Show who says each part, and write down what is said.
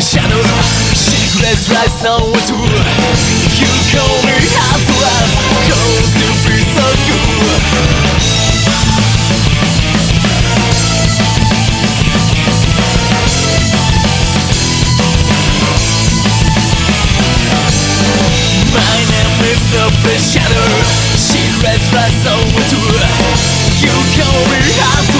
Speaker 1: shadow Secrets like someone to You. Call me hard to Cause you feel so good. My name is the Shadow Secrets like someone to You. Call me hard to